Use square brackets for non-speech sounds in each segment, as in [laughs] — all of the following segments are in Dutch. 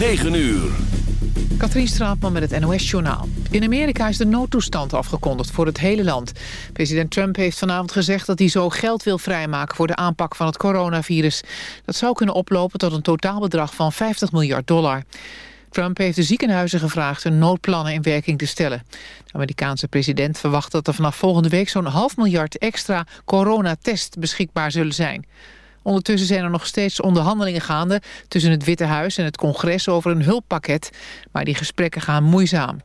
9 uur. Katrien Straatman met het NOS-journaal. In Amerika is de noodtoestand afgekondigd voor het hele land. President Trump heeft vanavond gezegd dat hij zo geld wil vrijmaken... voor de aanpak van het coronavirus. Dat zou kunnen oplopen tot een totaalbedrag van 50 miljard dollar. Trump heeft de ziekenhuizen gevraagd hun noodplannen in werking te stellen. De Amerikaanse president verwacht dat er vanaf volgende week... zo'n half miljard extra coronatest beschikbaar zullen zijn. Ondertussen zijn er nog steeds onderhandelingen gaande... tussen het Witte Huis en het congres over een hulppakket. Maar die gesprekken gaan moeizaam.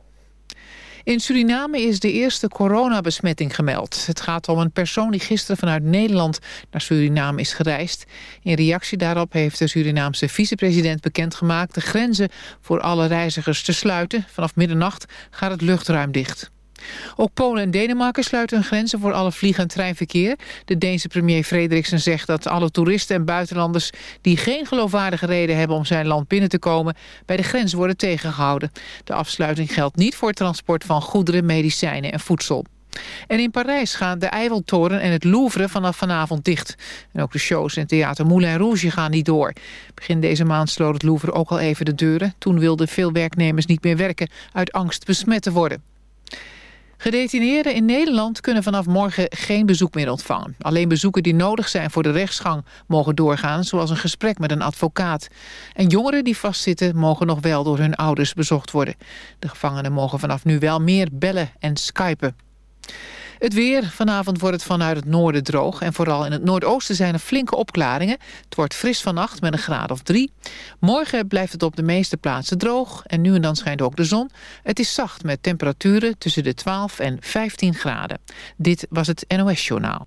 In Suriname is de eerste coronabesmetting gemeld. Het gaat om een persoon die gisteren vanuit Nederland naar Suriname is gereisd. In reactie daarop heeft de Surinaamse vicepresident bekendgemaakt... de grenzen voor alle reizigers te sluiten. Vanaf middernacht gaat het luchtruim dicht. Ook Polen en Denemarken sluiten hun grenzen voor alle vlieg- en treinverkeer. De Deense premier Frederiksen zegt dat alle toeristen en buitenlanders... die geen geloofwaardige reden hebben om zijn land binnen te komen... bij de grens worden tegengehouden. De afsluiting geldt niet voor het transport van goederen, medicijnen en voedsel. En in Parijs gaan de Eiffeltoren en het Louvre vanaf vanavond dicht. En ook de shows in theater Moulin Rouge gaan niet door. Begin deze maand sloot het Louvre ook al even de deuren. Toen wilden veel werknemers niet meer werken uit angst besmet te worden. Gedetineerden in Nederland kunnen vanaf morgen geen bezoek meer ontvangen. Alleen bezoeken die nodig zijn voor de rechtsgang mogen doorgaan... zoals een gesprek met een advocaat. En jongeren die vastzitten mogen nog wel door hun ouders bezocht worden. De gevangenen mogen vanaf nu wel meer bellen en skypen. Het weer. Vanavond wordt het vanuit het noorden droog. En vooral in het noordoosten zijn er flinke opklaringen. Het wordt fris vannacht met een graad of drie. Morgen blijft het op de meeste plaatsen droog. En nu en dan schijnt ook de zon. Het is zacht met temperaturen tussen de 12 en 15 graden. Dit was het NOS Journaal.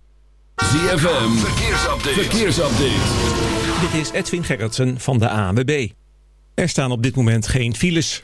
ZFM. Verkeersupdate. Verkeersupdate. Dit is Edwin Gerritsen van de ANWB. Er staan op dit moment geen files.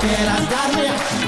quieras darme.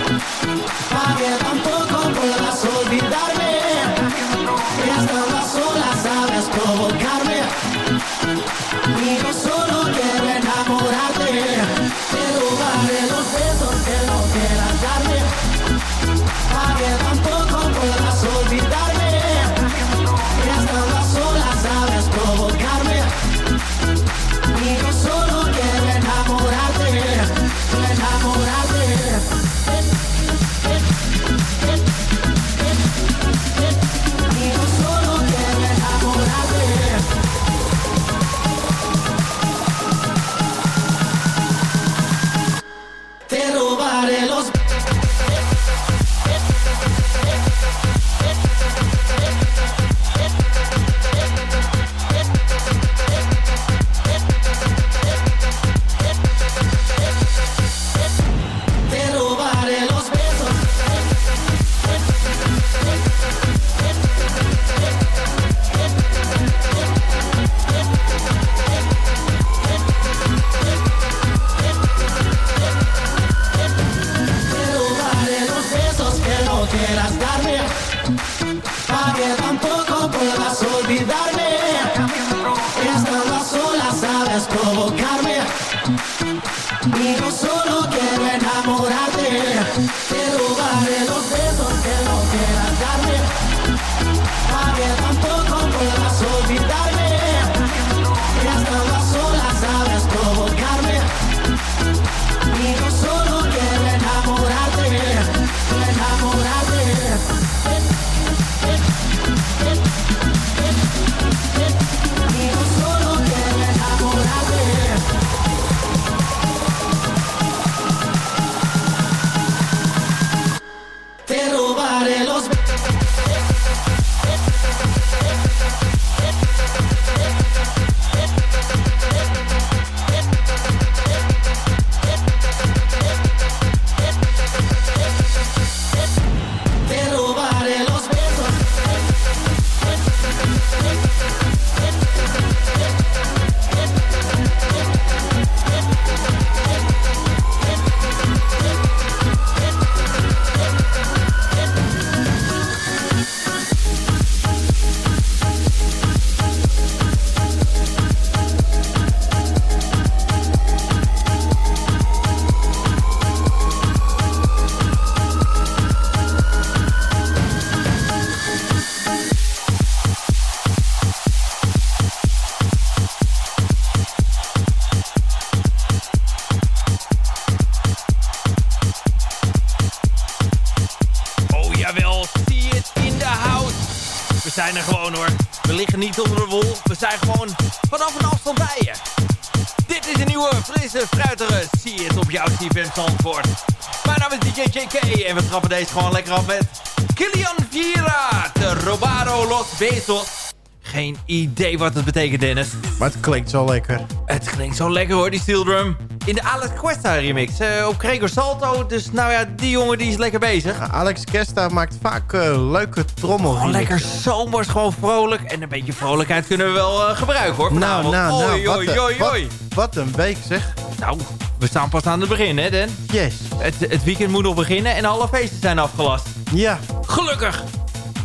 En we trappen deze gewoon lekker af met Kilian Vieira. De Robaro Los Besos. Geen idee wat het betekent, Dennis. Maar het klinkt zo lekker. Het klinkt zo lekker hoor, die steel drum. In de Alex Cuesta remix. Uh, op Gregor Salto. Dus nou ja, die jongen die is lekker bezig. Alex Cuesta maakt vaak uh, leuke trommel. Oh, lekker zomers, gewoon vrolijk. En een beetje vrolijkheid kunnen we wel uh, gebruiken hoor. Nou, nou, nou. Oei, oei, oei, oei. Wat, wat, een week zeg. Nou, we staan pas aan het begin, hè, Den? Yes. Het, het weekend moet nog beginnen en alle feesten zijn afgelast. Ja. Gelukkig.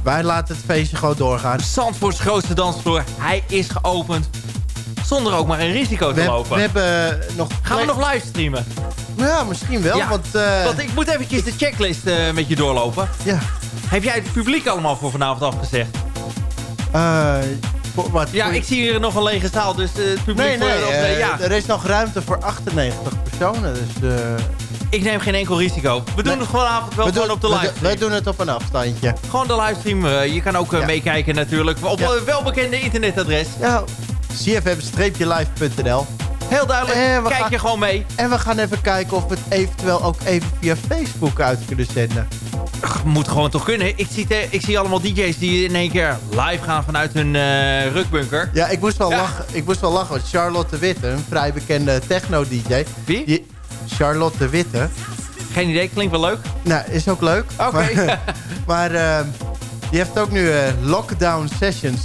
Wij laten het feestje gewoon doorgaan. Zandvoorts grootste dansvloer. Hij is geopend. Zonder ook maar een risico te lopen. We hebben nog... Gaan we nog livestreamen? Ja, misschien wel. Ja, want, uh... want ik moet eventjes de checklist uh, met je doorlopen. Ja. Heb jij het publiek allemaal voor vanavond afgezegd? Uh, wat, ja, ik zie hier nog een lege zaal, dus het publiek... Nee, nee, voor, uh, ja. er is nog ruimte voor 98 personen, dus... Uh... Ik neem geen enkel risico. We doen nee. het vanavond wel we gewoon doen, op de livestream. We doen het op een afstandje. Gewoon de livestream. Uh, je kan ook ja. meekijken natuurlijk op ja. een welbekende internetadres. Ja, cfm-live.nl Heel duidelijk, kijk gaan, je gewoon mee. En we gaan even kijken of we het eventueel ook even via Facebook uit kunnen zenden. Ach, moet gewoon toch kunnen. Ik zie, te, ik zie allemaal DJ's die in één keer live gaan vanuit hun uh, rukbunker. Ja, ik moest wel, ja. lachen, ik moest wel lachen. Want Charlotte de Witte, een vrij bekende techno-dj. Wie? Die, Charlotte de Witte. Geen idee, klinkt wel leuk. Nou, is ook leuk. Oké. Okay. Maar, [laughs] maar uh, die heeft ook nu uh, lockdown sessions.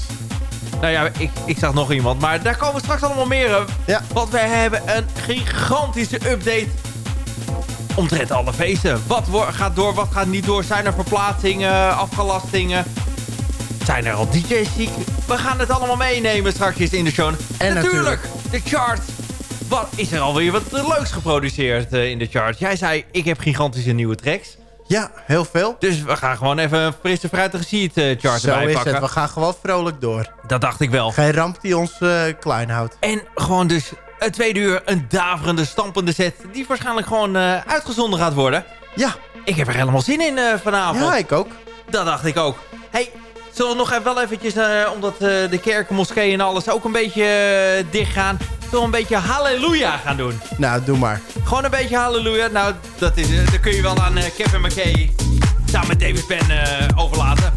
Nou ja, ik, ik zag nog iemand. Maar daar komen we straks allemaal meer op. Ja. Want wij hebben een gigantische update omtrent alle feesten. Wat gaat door, wat gaat niet door? Zijn er verplaatsingen, afgelastingen? Zijn er al DJ's ziek? We gaan het allemaal meenemen straks in de show. En natuurlijk, de chart. Wat is er alweer wat leuks geproduceerd uh, in de chart? Jij zei, ik heb gigantische nieuwe tracks. Ja, heel veel. Dus we gaan gewoon even een frisse fruitige seat uh, chart Zo erbij is pakken. het, we gaan gewoon vrolijk door. Dat dacht ik wel. Geen ramp die ons uh, klein houdt. En gewoon dus het tweede uur een daverende, stampende set... die waarschijnlijk gewoon uh, uitgezonden gaat worden. Ja. Ik heb er helemaal zin in vanavond. Ja, ik ook. Dat dacht ik ook. hey, zullen we nog even wel eventjes... Omdat de kerken, moskeeën en alles ook een beetje dicht gaan... toch een beetje halleluja gaan doen? Nou, doe maar. Gewoon een beetje halleluja. Nou, dat, is, dat kun je wel aan Kevin McKay... samen met David Penn overlaten.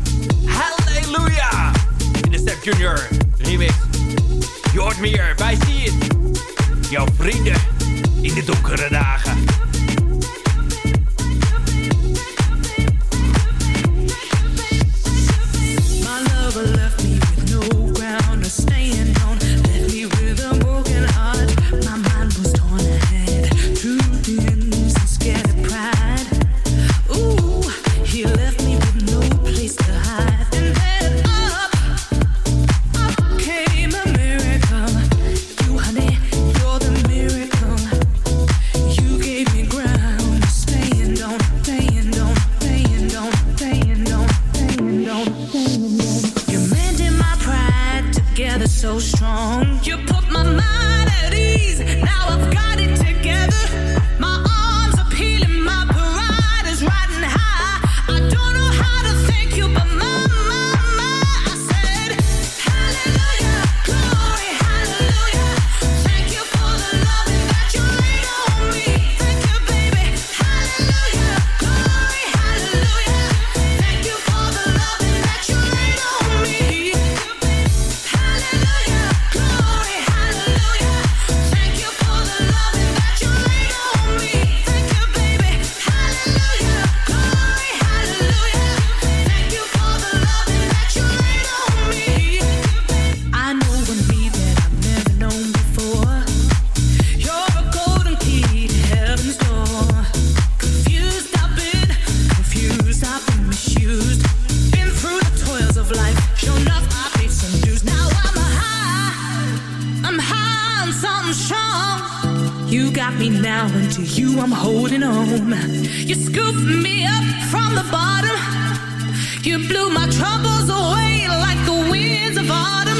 Halleluja! In de Step Junior remix. Je hoort meer bij It. Jouw vrienden in de donkere dagen. to you I'm holding on. You scooped me up from the bottom. You blew my troubles away like the winds of autumn.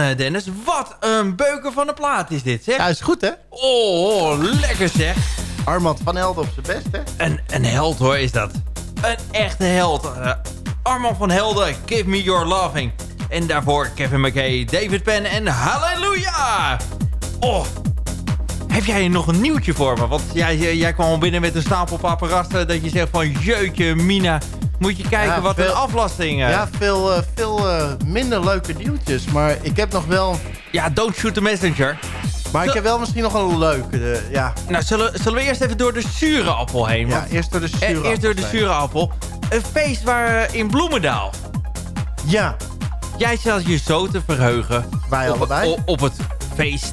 Eh, Dennis. Wat een beuken van een plaat is dit, zeg. Ja, is goed, hè? Oh, lekker zeg. Armand van Helden op zijn best, hè? Een, een held hoor, is dat. Een echte held. Eh, Armand van Helden, Give Me Your Loving. En daarvoor Kevin McKay, David Penn en Halleluja! Oh, heb jij nog een nieuwtje voor me? Want jij, jij, jij kwam al binnen met een stapel paparazzen dat je zegt van... Jeutje, Mina, moet je kijken Ja, wat veel- een aflasting... eh. Ja, veel, eh, veel eh, minder leuke nieuwtjes. Maar ik heb nog wel... ja, don't shoot the messenger. Maar ik heb wel misschien nog een leuke. ja, Nou, zullen, zullen we eerst even door de zure appel heen? ja, eerst door de zure eerst door de appel zure appel. Een feest waar in Bloemendaal. Ja, Jij zat je zo te verheugen. Wij op, allebei. Op, op het feest.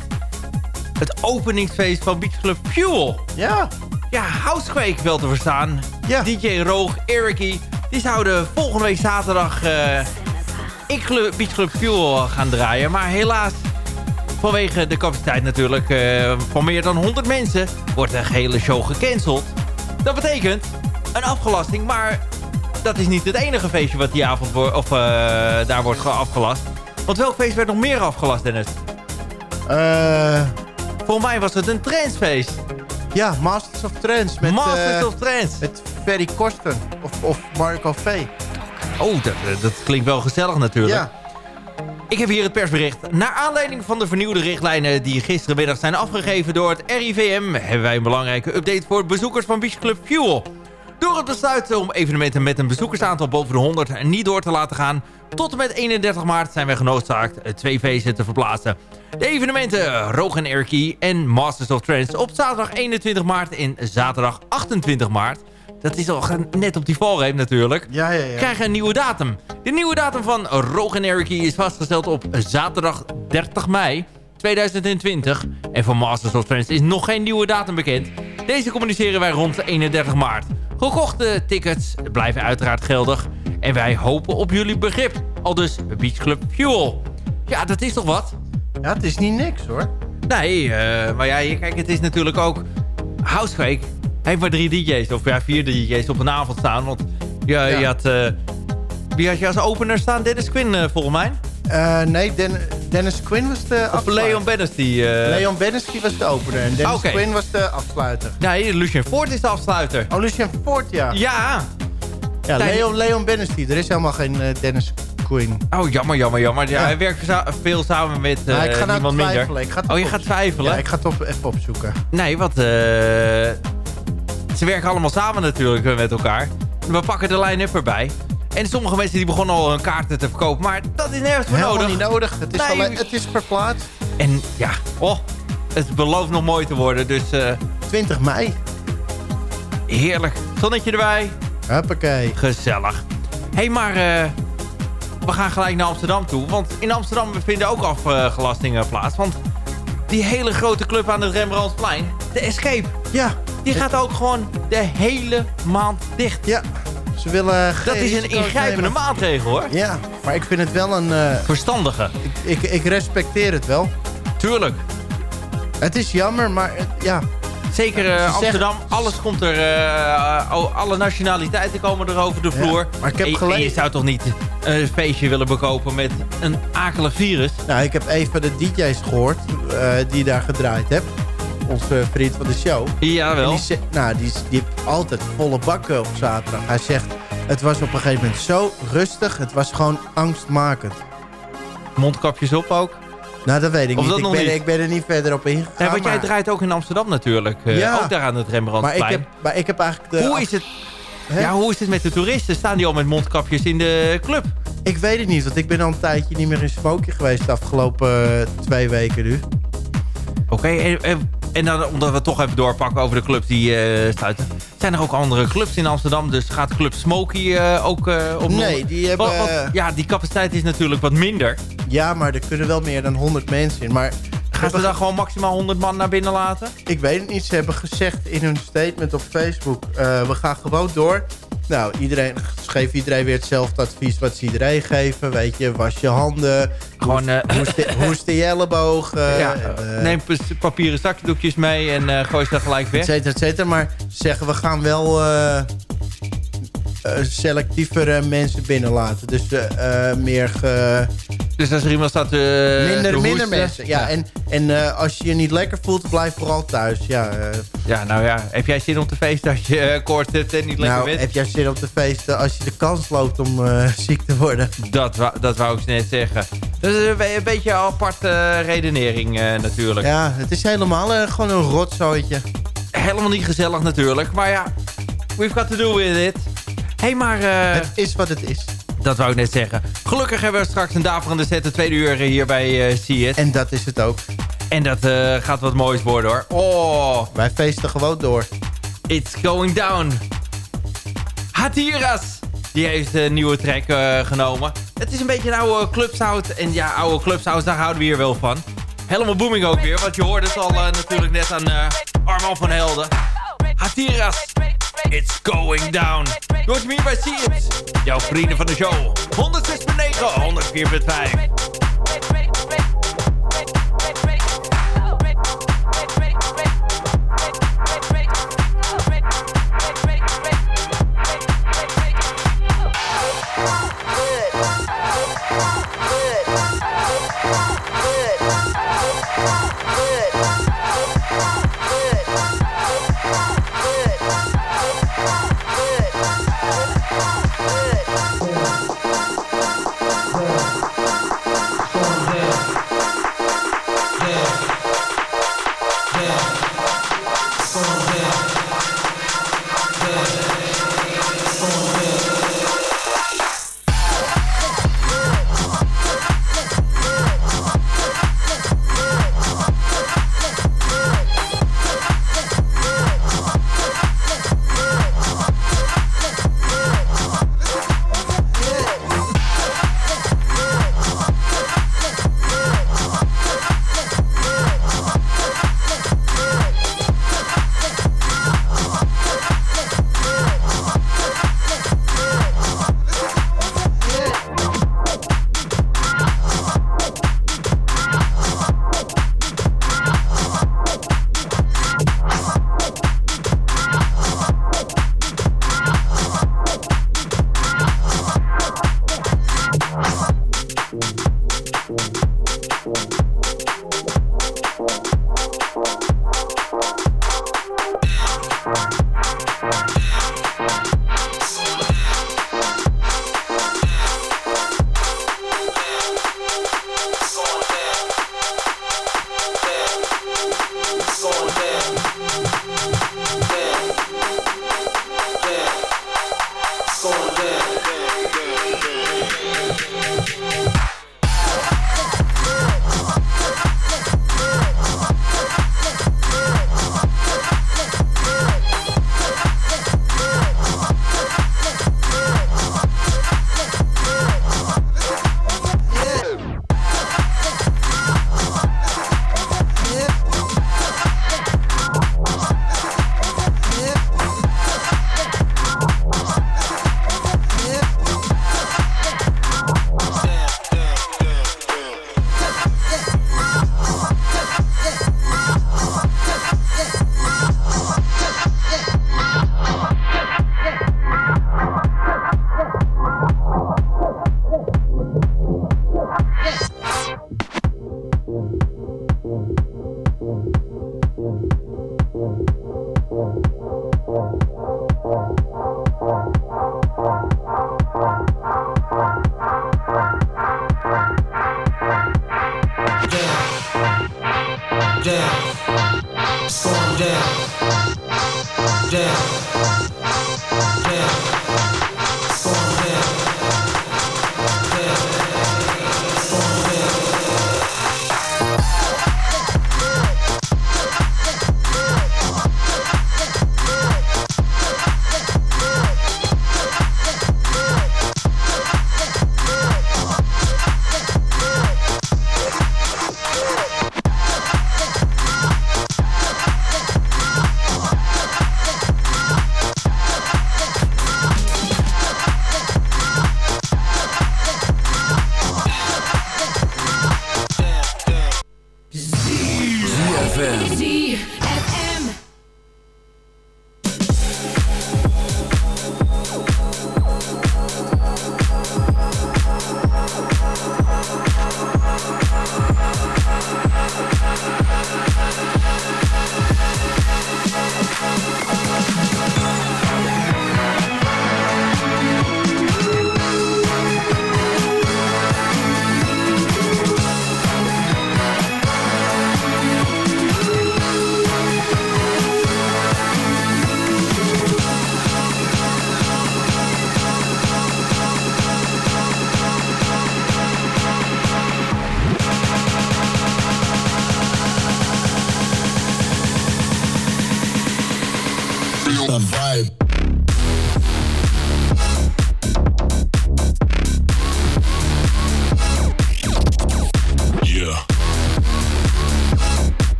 Het openingsfeest van Beach Club Fuel. ja, Ja, Housequake wel te verstaan. Ja. DJ Roog, Ericy. Die zouden volgende week zaterdag eh in Club, Beach Club Fuel gaan draaien. Maar helaas, vanwege de capaciteit natuurlijk eh, van meer dan 100 mensen... wordt de gehele show gecanceld. Dat betekent een afgelasting, maar dat is niet het enige feestje wat die avond wo- of, eh, daar wordt ge- afgelast. Want welk feest werd nog meer afgelast, Dennis? Eh, Volgens mij was het een trendsfeest. Ja, Masters of Trends met, Masters eh, of Trends. met Ferry Korsten of, of Marco V. Oh, dat, dat klinkt wel gezellig natuurlijk. Ja, Ik heb hier het persbericht. Naar aanleiding van de vernieuwde richtlijnen die gisterenmiddag zijn afgegeven door het RIVM... hebben wij een belangrijke update voor bezoekers van Beach Club Fuel. Door het besluit om evenementen met een bezoekersaantal boven de 100 niet door te laten gaan... tot en met 31 maart zijn wij genoodzaakt twee feesten te verplaatsen. De evenementen Roog en Erky en Masters of Trends op zaterdag 21 maart en zaterdag 28 maart... Dat is al net op die valreep natuurlijk ja, ja. ja. krijgen een nieuwe datum. De nieuwe datum van Rogue and Ericy is vastgesteld op zaterdag 30 mei 2020. En voor Masters of Trends is nog geen nieuwe datum bekend. Deze communiceren wij rond 31 maart. Gekochte tickets blijven uiteraard geldig. En wij hopen op jullie begrip. Al dus Beach Club Fuel. Ja, dat is toch wat? ja, het is niet niks hoor. Nee, eh, maar ja, kijk, het is natuurlijk ook... Housequake heeft maar drie DJ's, of ja, vier DJ's op een avond staan. Want ja, Ja. je had... eh, wie had je als opener staan? Dennis Quinn, eh, volgens mij. Nee, Den- Dennis Quinn was de Of afsluiter. Leon Bennis, die... Leon Benneski was de opener en Dennis. Quinn was de afsluiter. Nee, Lucien Ford is de afsluiter. Oh, Lucien Ford, ja. Ja. Ja, Leon, Leon. Er is helemaal geen eh, Dennis Quinn. Oh, jammer, jammer, jammer. Ja, Ja. Hij werkt veel samen met Nou, ik ga nou niemand minder. twijfelen. Ik ga het Oh, je gaat twijfelen? Ja, ik ga het op, even opzoeken. Nee, wat... eh, ze werken allemaal samen natuurlijk met elkaar. We pakken de line-up erbij. En sommige mensen die begonnen al hun kaarten te verkopen. Maar dat is nergens voor Helemaal nodig. niet nodig. Het is, Nee. alleen- het is verplaatst. En ja, oh, het belooft nog mooi te worden. Dus eh, 20 mei. heerlijk. Zonnetje erbij. Gezellig. Hé, hey, maar eh, we gaan gelijk naar Amsterdam toe. Want in Amsterdam vinden ook afgelastingen plaats. Want die hele grote club aan het Rembrandtsplein, de Escape... Ja, die gaat ook gewoon de hele maand dicht. ja. Ze willen Dat is een ingrijpende nemen. maatregel, hoor. Ja, maar ik vind het wel een... eh, Verstandige. ik, ik respecteer het wel. Tuurlijk. Het is jammer, maar het- ja. Zeker zeggen- Amsterdam, alles komt er... eh, alle nationaliteiten komen er over de vloer. maar ik heb En- en gelezen- je zou toch niet een feestje willen bekopen met een akelig virus? Nou, ik heb even de DJ's gehoord eh, die daar gedraaid hebben. onze vriend van de show. Jawel. die, nou, die, die heeft altijd volle bakken op zaterdag. Hij zegt, het was op een gegeven moment zo rustig. Het was gewoon angstmakend. Mondkapjes op ook. Nou, dat weet ik Of niet. dat Ik nog ben, niet? ik ben er niet verder op ingegaan. Nee, want jij draait ook in Amsterdam natuurlijk. eh, Ja. Ook daar aan het maar, ik Rembrandtplein. heb, maar ik heb eigenlijk... De, Hoe is het... Ja, hoe is het met de toeristen? Staan die al met mondkapjes in de club? Ik weet het niet, want ik ben al een tijdje niet meer in Smoky geweest... de afgelopen eh, twee weken nu. Oké, en, en, en dan, omdat we het toch even doorpakken over de clubs die eh, sluiten. Zijn er ook andere clubs in Amsterdam? Dus gaat Club Smoky ook eh op Nee, die hebben... Ja, die capaciteit is natuurlijk wat minder. Ja, maar er kunnen wel meer dan 100 mensen in. Maar Gaan ze dan gewoon maximaal 100 man naar binnen laten? ik weet het niet. Ze hebben gezegd in hun statement op Facebook... eh, we gaan gewoon door. Nou, iedereen, geven iedereen weer hetzelfde advies wat ze iedereen geven. Weet je, was je handen. Gewoon, eh, Hoest de, en, eh, neem papieren zakdoekjes mee en gooi ze er gelijk weg. cetera, et cetera. Maar ze zeggen, we gaan wel selectievere mensen binnenlaten. Dus meer ge, Dus als er iemand staat eh, te minder, minder mensen. Ja, En, en eh, als je je niet lekker voelt, blijf vooral thuis. Ja, eh, ja, nou ja. Heb jij zin om te feesten als je eh, koorts hebt en niet lekker nou, bent? heb jij zin op de feesten als je de kans loopt om [laughs] ziek te worden? Dat, wou- dat wou ik net zeggen. Dat is een, be- een beetje een aparte redenering natuurlijk. Ja, het is helemaal gewoon een rotzooitje. Helemaal niet gezellig natuurlijk. Maar ja, we've got to do with it. Hé, hey, maar Het is wat het is. Dat wou ik net zeggen. Gelukkig hebben we straks een daverende set de tweede uur hier bij It. En dat is het ook. En dat eh, gaat wat moois worden hoor. Oh, Wij feesten gewoon door. it's going down. Hatiras. Die heeft een nieuwe track eh, genomen. Het is een beetje een oude clubsound. En ja, oude clubsounds, daar houden we hier wel van. Helemaal booming ook weer. Want je hoorde het al natuurlijk net aan Arman van Helden. Hatiras. It's going down. Hoort hem hier bij. Jouw vrienden van de show. 106.9, 104.5.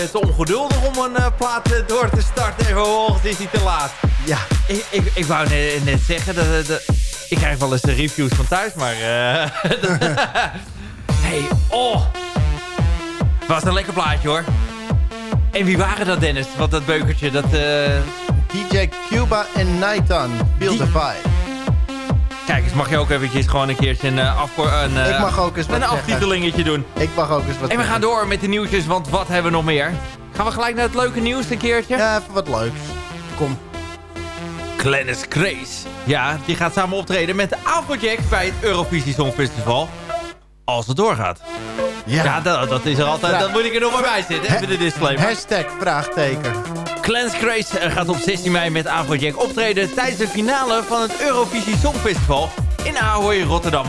eh, te ongeduldig om een eh, plaat eh, door te starten. En vervolgens is hij te laat. Ja, Ik, ik, ik wou net, net zeggen, dat, ik krijg wel eens de reviews van thuis, maar... eh [laughs] hey, oh. Was een lekker plaatje, hoor. En wie waren dat, Dennis? Want dat beukertje, dat... eh, DJ Cuba en Nighton. Die- the vibe. Kijk eens, mag je ook eventjes gewoon een keertje een, eh, een, eh, Ik mag ook eens wat een aftitelingetje doen. Ik mag ook eens wat En we gaan door met de nieuwtjes, want wat hebben we nog meer? Gaan we gelijk naar het leuke nieuws een keertje? Ja, even wat leuks. Kom. Glennis Grace. Ja, die gaat samen optreden met Afrojack bij het Eurovisie Songfestival. Als het doorgaat. Ja. Ja, dat, dat is er altijd. Ja. Dat moet ik er nog maar bij zitten. Even de disclaimer. Hashtag vraagteken. Clarence Grace eh, gaat op 16 mei met Afrojack optreden tijdens de finale van het Eurovisie Songfestival in Ahoy, Rotterdam.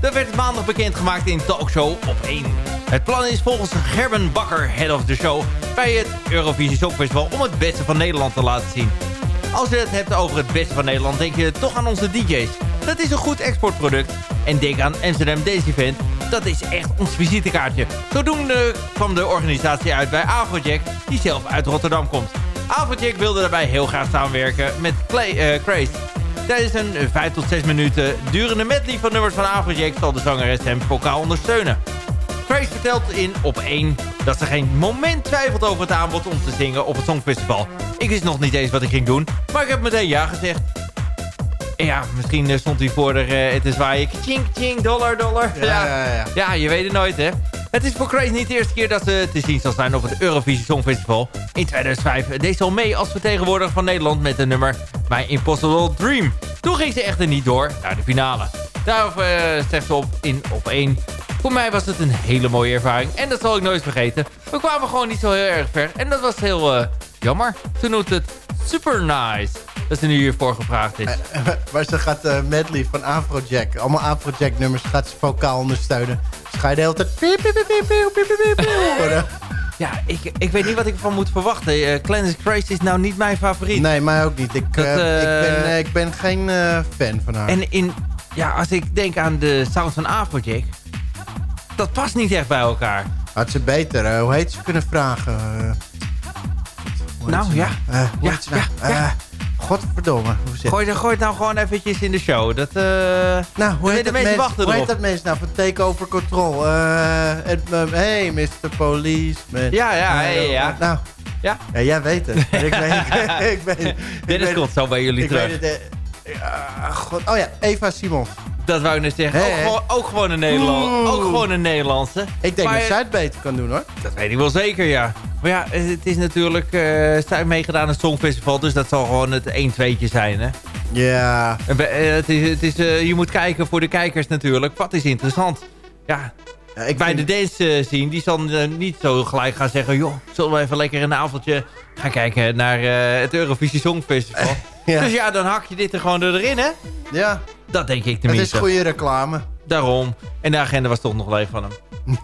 Dat werd maandag bekendgemaakt in talkshow op 1. Het plan is volgens Gerben Bakker, head of the show, bij het Eurovisie Songfestival om het beste van Nederland te laten zien. Als je het hebt over het beste van Nederland, denk je toch aan onze DJ's. dat is een goed exportproduct. En denk aan Amsterdam Days Event. Dat is echt ons visitekaartje. Zodoende kwam de organisatie uit bij Afrojack, die zelf uit Rotterdam komt. Afrojack wilde daarbij heel graag samenwerken met Clay, eh, Craze. Tijdens een 5 tot 6 minuten durende medley van nummers van Afrojack... zal de zangeres hem vocaal ondersteunen. Craze vertelt in op 1 dat ze geen moment twijfelt over het aanbod om te zingen op het Songfestival. Ik wist nog niet eens wat ik ging doen, maar ik heb meteen ja gezegd. En ja, misschien eh, stond hij voor de, eh, het te zwaaien. Ching, ching, dollar, dollar. Ja, ja, ja. Ja, je weet het nooit, hè. Het is voor Craze niet de eerste keer dat ze te zien zal zijn op het Eurovisie Songfestival. In 2005 deed ze al mee als vertegenwoordiger van Nederland met het nummer My Impossible Dream. Toen ging ze echter niet door naar de finale. Daarover eh, zegt ze op in op 1. Voor mij was het een hele mooie ervaring en dat zal ik nooit vergeten. We kwamen gewoon niet zo heel erg ver en dat was heel jammer. Ze noemt het super nice dat ze nu hiervoor gevraagd is. [laughs] Maar ze gaat eh, medley van Afrojack. Allemaal Afrojack nummers gaat ze vocaal ondersteunen. Ze ga je de hele tijd... piep, piep, piep, piep, piep, piep, piep, piep horen. Ja, ik, ik weet niet wat ik ervan moet verwachten. Uh, Clarence Grace is nou niet mijn favoriet. Nee, mij ook niet. Ik, Dat, eh, ik, ben, eh, eh, ik ben geen eh, fan van haar. En in, ja, als ik denk aan de sound van Afrojack... Dat past niet echt bij elkaar. Had ze beter, eh, hoe heet ze kunnen vragen? Eh, Nou, ze ja. Eh, hoe Ja, heet ze nou? ja, ja. Eh, godverdomme. Gooi, gooi het nou gewoon eventjes in de show. Dat, eh Nou, hoe de heet, dat mensen mens, wachten hoe heet dat mensen nou van Takeover Control? Eh, eh, hey, Mr. Policeman. Ja, ja, Eh, ja, ja. Nou, Ja? ja, jij weet het. [laughs] ik weet, ik, [laughs] ik weet, ik Dennis weet- komt zo bij jullie ik terug. weet het. Ja, God. Oh ja, Eva Simons. Dat wou ik net zeggen. Ook, gewoon, ook, gewoon een Nederland, ook gewoon een Nederlandse. Ik denk Maar, dat zij het beter kan doen hoor. Dat weet ik wel zeker, ja. Maar ja, het is natuurlijk... eh zij meegedaan aan het Songfestival, dus dat zal gewoon het 1-2'tje zijn, hè. Ja, eh, Het is, het is, eh, je moet kijken voor de kijkers natuurlijk. Wat is interessant? Ja, ja, ik bij vind- de dance zien, die zal niet zo gelijk gaan zeggen... joh, zullen we even lekker een avondje gaan kijken naar het Eurovisie Songfestival. [laughs] Ja. Dus ja, dan hak je dit er gewoon erin, hè? Ja, Dat denk ik het tenminste. is goede reclame. Daarom. En de agenda was toch nog leeg van hem. [laughs]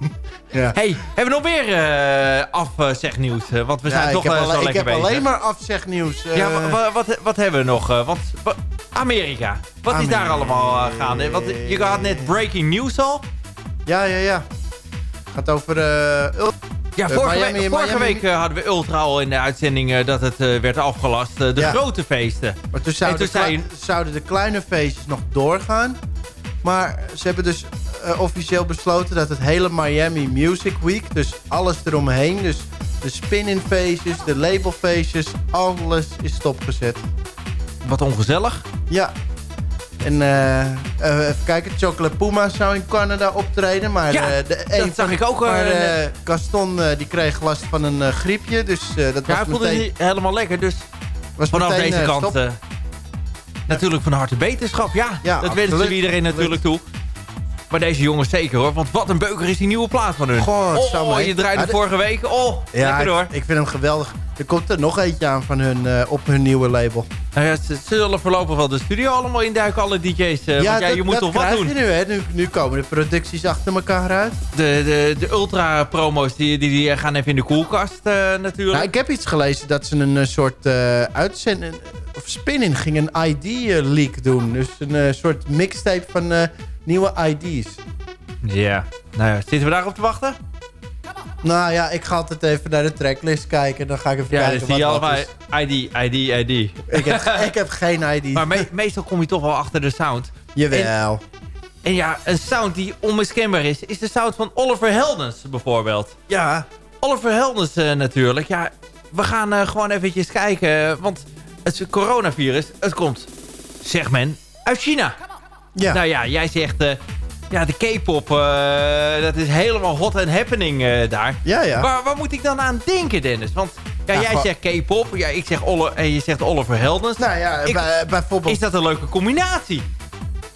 Ja. hey, hebben we nog meer eh afzegnieuws? Eh, want we zijn Ja, toch ik wel zo alleen, ik lekker heb bezig. alleen maar afzegnieuws. eh, Ja, wa- wa- wat, wat hebben we nog? eh, wat, wa- Amerika. Wat is daar allemaal eh, gaande? Want je had net breaking news al. ja, ja, ja. gaat over... Ja, Eh, vorige, Miami- week, vorige Miami- week eh, hadden we Ultra al in de uitzending eh, dat het werd afgelast. de Ja. grote feesten. maar toen zouden, toen zei- zouden de kleine feestjes nog doorgaan. Maar ze hebben dus officieel besloten dat het hele Miami Music Week... dus alles eromheen, dus de spin-in feestjes, de labelfeestjes... alles is stopgezet. Wat ongezellig. Ja. En eh, eh, even kijken, Chocolate Puma zou in Canada optreden. Maar Ja, eh, de, dat zag ik ook, Maar. Gaston die kreeg last van een griepje. Dus dat Ja, was hij voelde meteen, niet helemaal lekker. Dus was vanaf meteen, deze kant natuurlijk van harte beterschap. Ja, dat wensen we iedereen natuurlijk toe. Maar deze jongens zeker hoor. Want wat een beuker is die nieuwe plaat van hun. God, oh, zo je draaide Ja, vorige week. Oh, Ja, lekker hoor. ik vind hem geweldig. Er komt er nog eentje aan van hun, eh, op hun nieuwe label. Nou ja, ze zullen voorlopig wel de studio allemaal induiken, alle DJ's. eh, want ja, dat, je moet dat toch wat doen? je nu, hè? Nu, nu komen de producties achter elkaar uit. De, de, de ultra-promo's die, die, die gaan even in de koelkast eh, natuurlijk. Nou, ik heb iets gelezen dat ze een soort uitzending... Of spin-in ging een ID-leak doen. Dus een soort mixtape van nieuwe ID's. Ja, nou ja, zitten we daarop te wachten? Nou ja, ik ga altijd even naar de tracklist kijken. Dan ga ik even Ja, kijken dus je wat allemaal. ID, ID, ID. Ik heb, ik heb geen ID. [laughs] Maar me- meestal kom je toch wel achter de sound. Jawel. En ja, een sound die onmiskenbaar is, is de sound van Oliver Heldens bijvoorbeeld. Ja. Oliver Heldens eh, natuurlijk. Ja, we gaan eh, gewoon eventjes kijken, want het coronavirus, het komt, zegt men, uit China. Ja. Nou ja, jij zegt, eh, ja, de K-pop, eh, dat is helemaal hot and happening eh, daar. ja, ja. Waar, waar moet ik dan aan denken, Dennis? Want ja, Ja, jij gewoon- zegt K-pop, ja, ik zeg Olle, en je zegt Oliver Heldens. Nou ja, Ik- bijvoorbeeld... Is dat een leuke combinatie?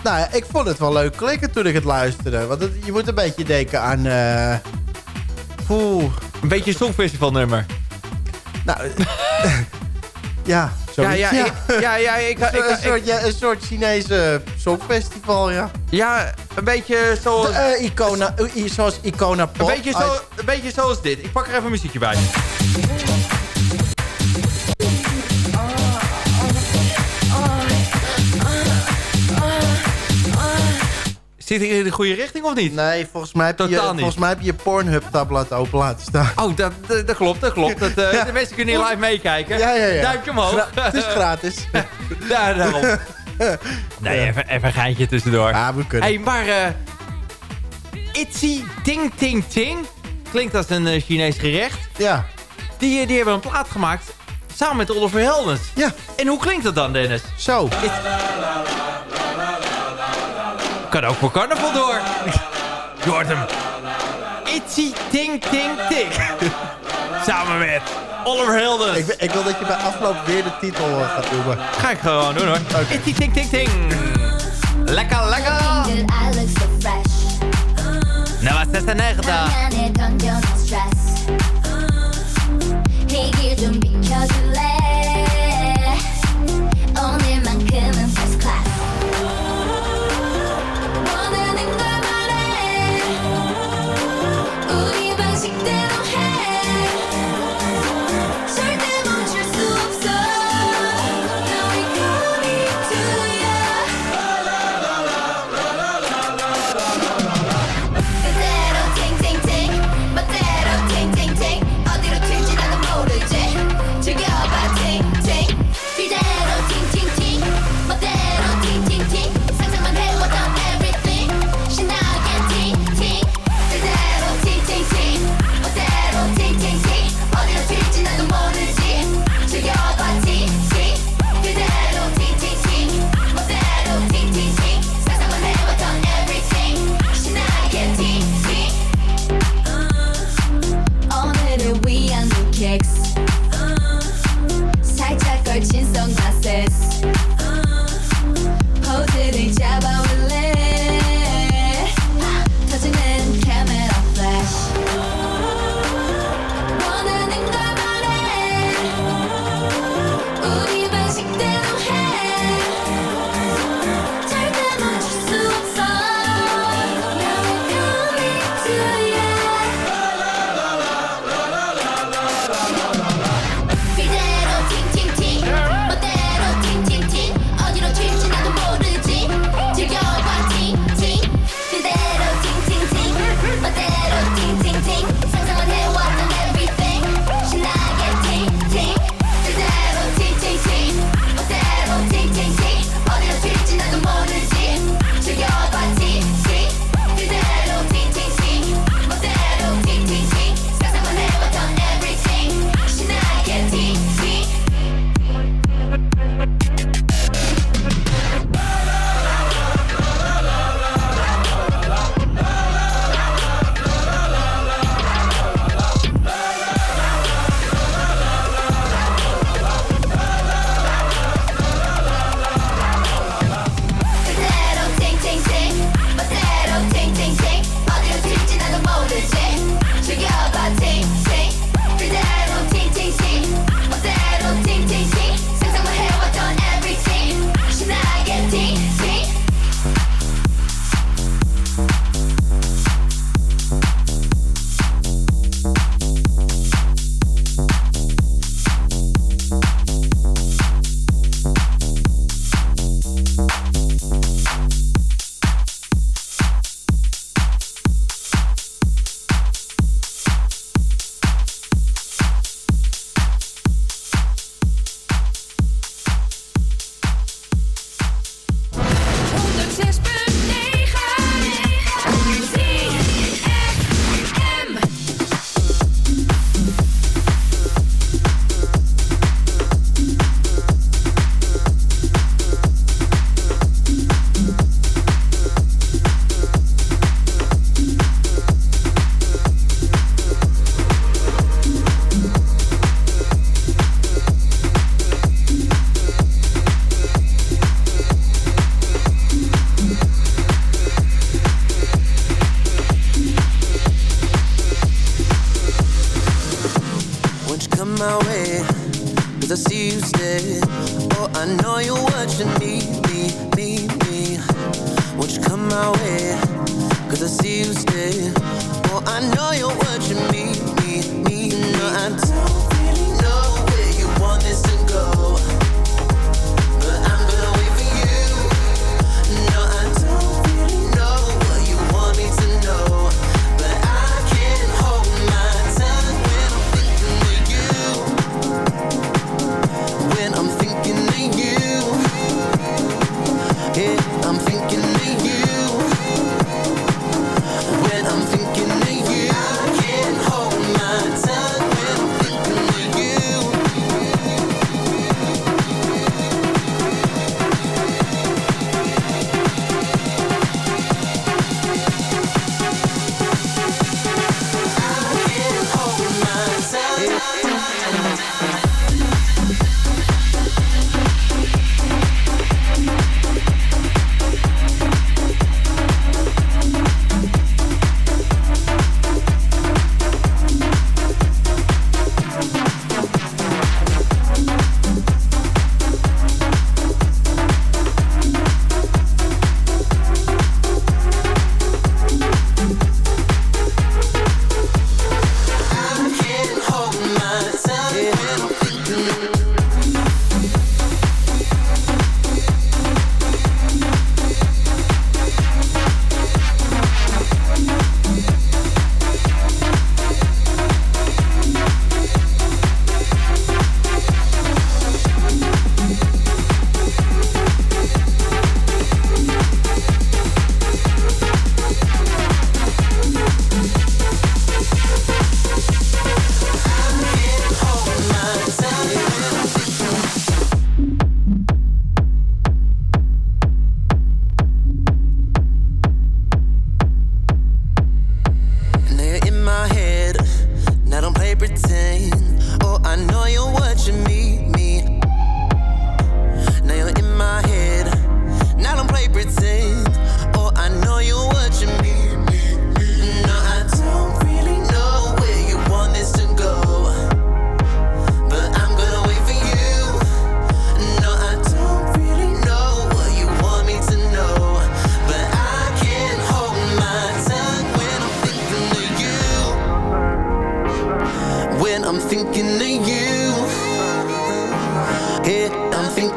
Nou ja, ik vond het wel leuk klikken toen ik het luisterde. Want het- je moet een beetje denken aan... eh Poeh. Een beetje een songfestivalnummer. Nou... [laughs] ja, Ja, ja, ja. Ik, ja, ja, ik, ik, een, soort, ja, een soort Chinese songfestival, ja. ja, een beetje zo... De, eh, Icona, eh, zoals Icona Een beetje, zo, een beetje zoals dit. Ik pak er even een muziekje bij. Zit ik in de goede richting of niet? Nee, volgens mij heb, Totaal je, niet. Volgens mij heb je, Pornhub tablet open laten staan. Oh, dat, dat, klopt, dat klopt. Dat. Eh, [laughs] de mensen kunnen hier live meekijken. Ja, ja, ja. Duimpje omhoog. Gra het is gratis. [laughs] Daar, daarom. [laughs] nee, even, even een geintje tussendoor. Ah, we kunnen. Hey, maar uh, Itzy Ting Ting Ting klinkt als een eh, Chinees gerecht. Ja. Die, die hebben een plaat gemaakt samen met Oliver Heldens. Ja. En hoe klinkt dat dan, Dennis? Zo. Kan ook voor carnaval door. Jordan. hoort hem. Itzy Ting Ting ting. [laughs] Samen met Oliver Hilden. Ik, ik, wil dat je bij afloop weer de titel eh, gaat doen. Ga ik gewoon doen hoor. Okay. Itzy Ting Ting Ting. Lekker, lekker. Nou, was 96. Hey,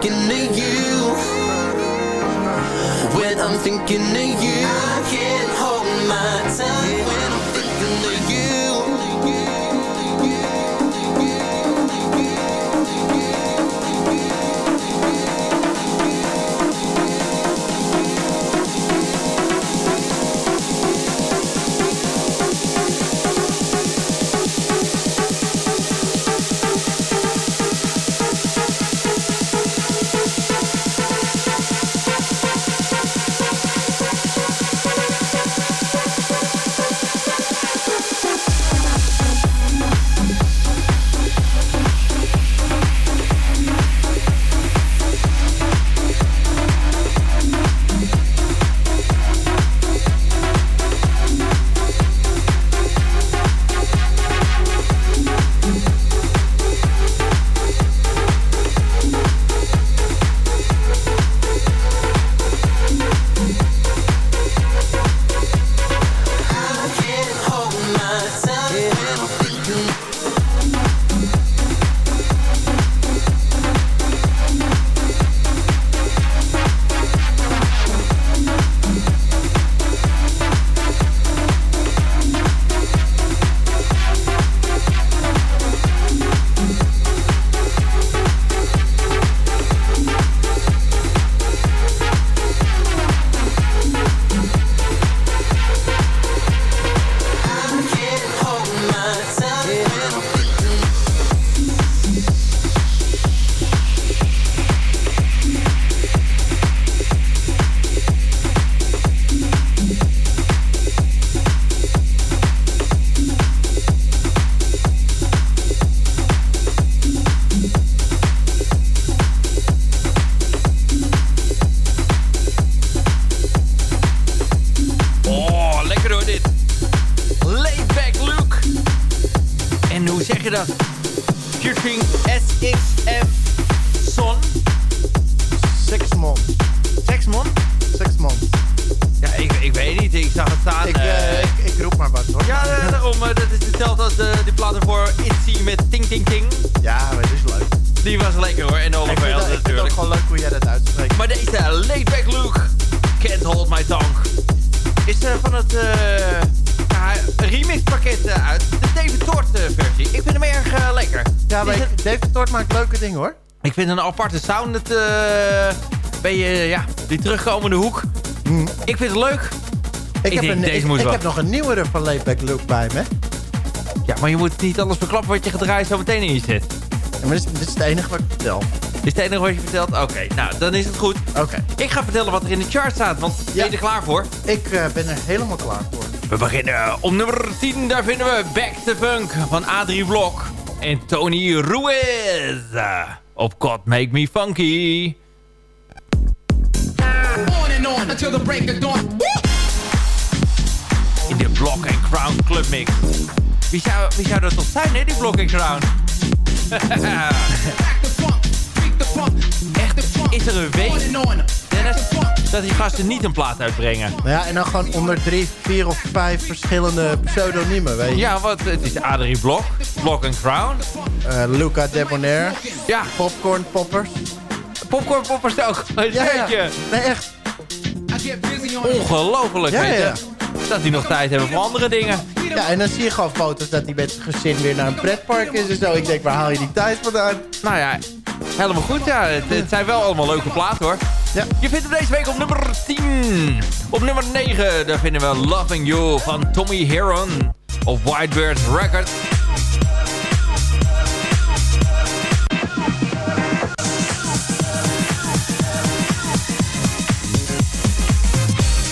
thinking of you. When I'm thinking of you, I can't hold my tongue. Dingen hoor. Ik vind een aparte sound. Het, eh, ben je, ja, die terugkomende hoek. Ik vind het leuk. Ik, heb, een, deze ik, moet ik wel. heb nog een nieuwere van Laidback Luke bij me. Ja, maar je moet niet alles verklappen wat je gedraaid zo meteen in je. Ja, maar dit, is, dit is het enige wat ik vertel. Is het enige wat je vertelt? Oké, nou, dan is het goed. Oké. Ik ga vertellen wat er in de chart staat, want ben je er klaar voor? Ik eh, ben er helemaal klaar voor. We beginnen op nummer 10. Daar vinden we Back to Funk van Adrie Blok en Tony Ruiz. Op God Make Me Funky. On and on until the break of dawn. In de Block and Crown Club Mix. Wie zou, wie zou dat toch zijn, hè, die Block and Crown? [laughs] Echt. Is er een week. Dennis, dat die gasten niet een plaat uitbrengen? Nou ja, en dan gewoon onder drie, vier of vijf verschillende pseudoniemen, weet je. Ja, wat, het is Adrie Blok, Block and Crown. Eh, Luca Debonair, Ja, Popcorn Poppers. Popcorn Poppers ook. [laughs] Ja, ja. Jeetje. Nee, echt. Ongelooflijk, Ja, weet je. ja. Dat die nog tijd hebben voor andere dingen. Ja, en dan zie je gewoon foto's dat hij met zijn gezin weer naar een pretpark is en zo. Ik denk, waar haal je die tijd vandaan? Nou ja, helemaal goed. Ja. Het, het zijn wel allemaal leuke platen hoor. Ja. Je vindt hem deze week op nummer 10. Op nummer 9 daar vinden we Loving You van Tommy Heron. Op Whitebird Records.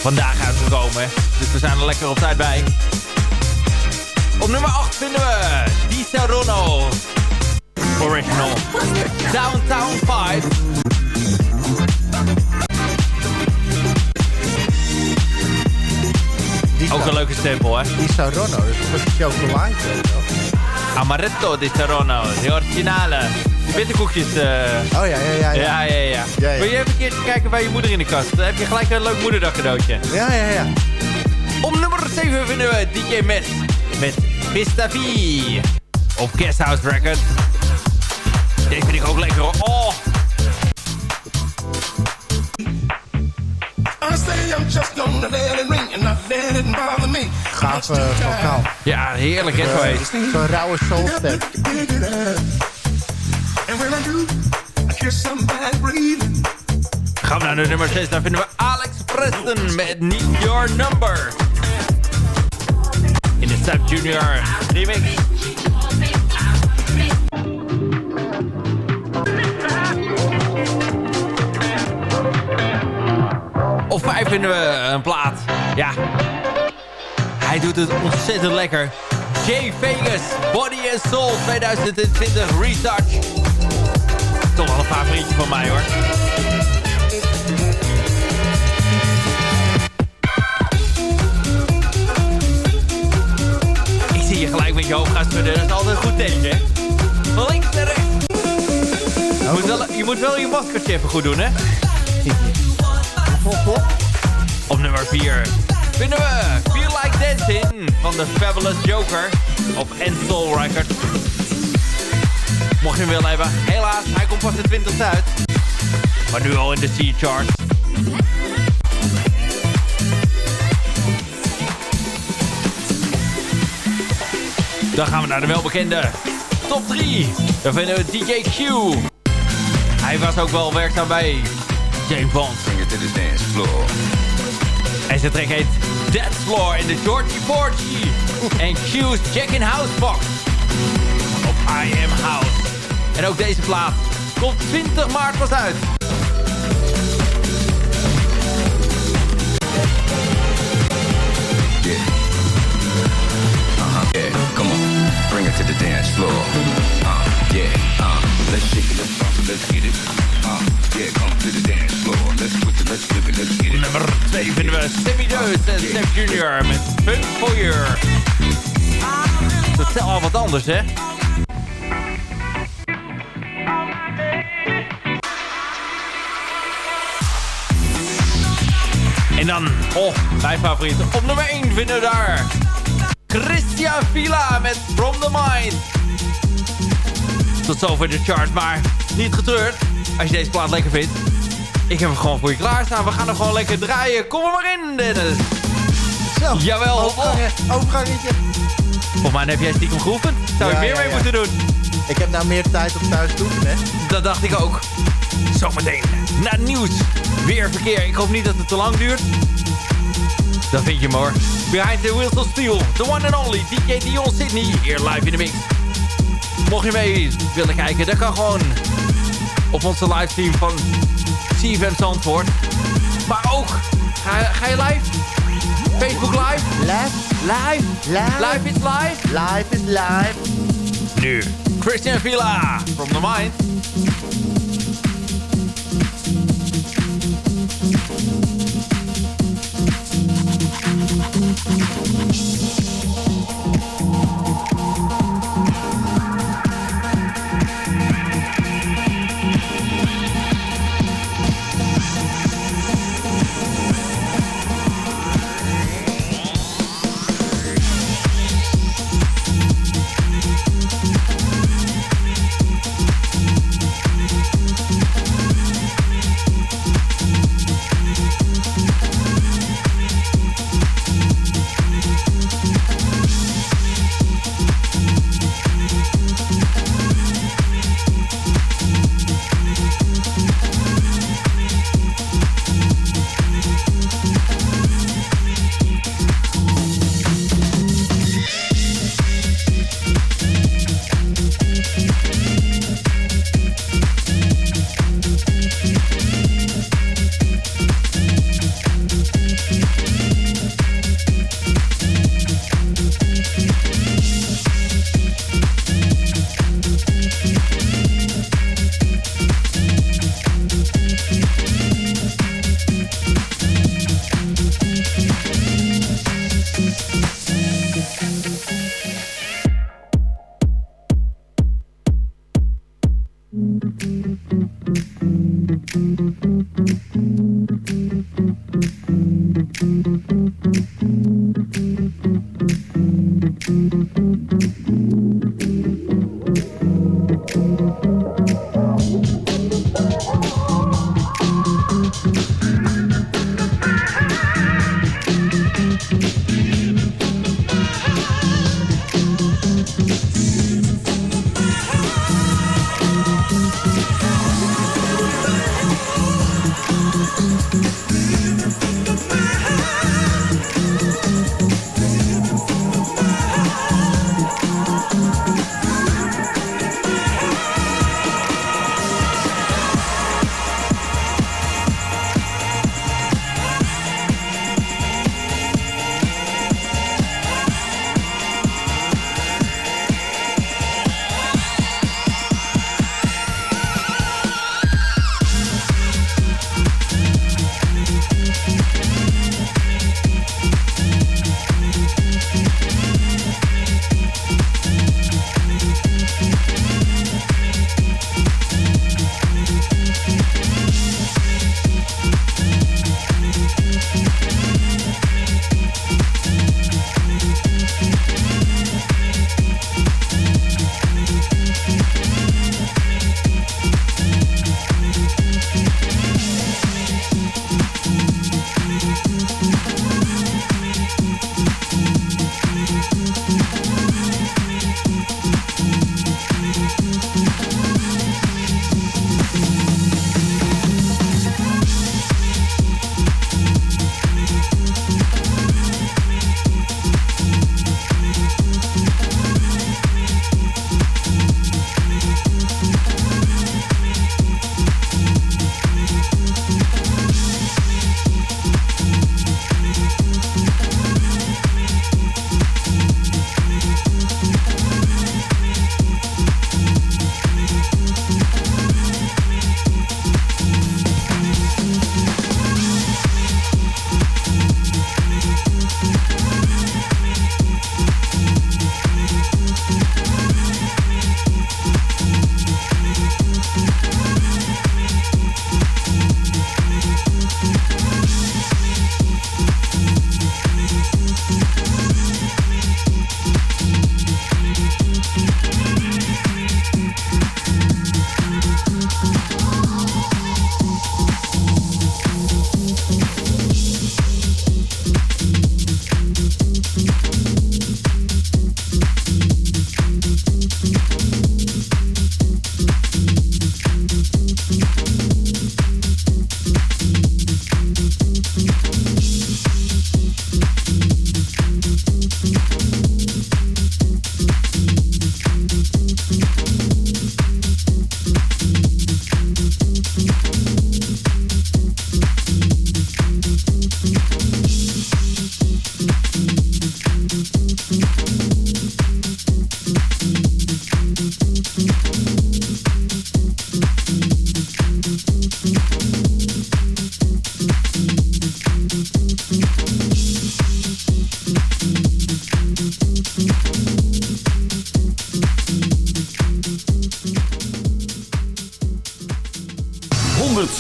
Vandaag uitgekomen, dus we zijn er lekker op tijd bij. Op nummer 8 vinden we Di Serono. Original. Downtown 5. Ook een leuke stempel, hè? Sarono, dat is een chocolade. Amaretto di Serono, de originale. Die bitterkoekjes. eh Oh ja, ja, ja. ja, ja, ja. Ja, ja. Wil je even een keertje kijken bij je moeder in de kast? Dan heb je gelijk een leuk moederdag cadeautje. Ja, ja, ja. Op nummer 7 vinden we DJ Met met Vista V. Op Guesthouse Records. Deze vind ik ook lekker hoor. Gaaf eh, vocaal. Ja, heerlijk hè, zo heet. Zo'n rauwe soulstem. Gaan we naar de nummer 6. Daar vinden we Alex Preston met Need Your Number. In de Step Junior remix. Op 5 vinden we een plaat. Ja. Hij doet het ontzettend lekker. Jay Vegas, Body and Soul 2020 Retouch. Toch wel een favorietje van mij hoor. Ik zie je gelijk met je hoofd gaan schudden. Dat is altijd een goed teken? Van links naar rechts. Je moet, wel, je moet wel je maskertje even goed doen, hè? Op nummer 4 vinden we Feel Like Dancing van de Fabulous Joker op Soul Records. Mocht je hem willen hebben, helaas, hij komt pas de 20 uit. Maar nu al in de C-chart. Dan gaan we naar de welbekende top 3. Dan vinden we DJ Q. Hij was ook wel werkzaam bij James Bond. En zijn track heet Dance Floor in de Georgie Porgy. en Q's Jack in House Box. Op I Am House. En ook deze plaat komt 20 maart pas uit. Yeah, come on, bring it to the dance floor. Uh, yeah, uh, let's shake it, let's bump it, let's get it. Nummer 2 vinden we Sammy Deus en Step Junior met Fun for You. Dat is al wat anders, hè? En dan, oh, mijn favoriet. Op nummer 1 vinden we daar Christian Villa met From the Mind. Tot zover de chart, maar niet getreurd. Als je deze plaat lekker vindt. Ik heb hem gewoon voor je klaarstaan. We gaan hem gewoon lekker draaien. Kom er maar in, Dennis. Zo, Jawel, overgangetje. Volgens mij heb jij stiekem geoefend. Zou Ja, ik meer ja, mee ja. moeten doen? Ik heb nou meer tijd om thuis te oefenen. Dat dacht ik ook. Zometeen het nieuws. Weer verkeer. Ik hoop niet dat het te lang duurt. Dan vind je hoor. Behind the Wheels of Steel. The one and only DJ Dion Sydney. Hier live in de mix. Mocht je mee willen kijken, dat kan gewoon op onze livestream van CFM Zandvoort. Maar ook, ga, ga je live? Facebook live? Live, Live? live, Live is live? live is live. Nu, Christian Villa, From the Mind.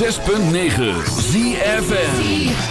ZFM. ZFM.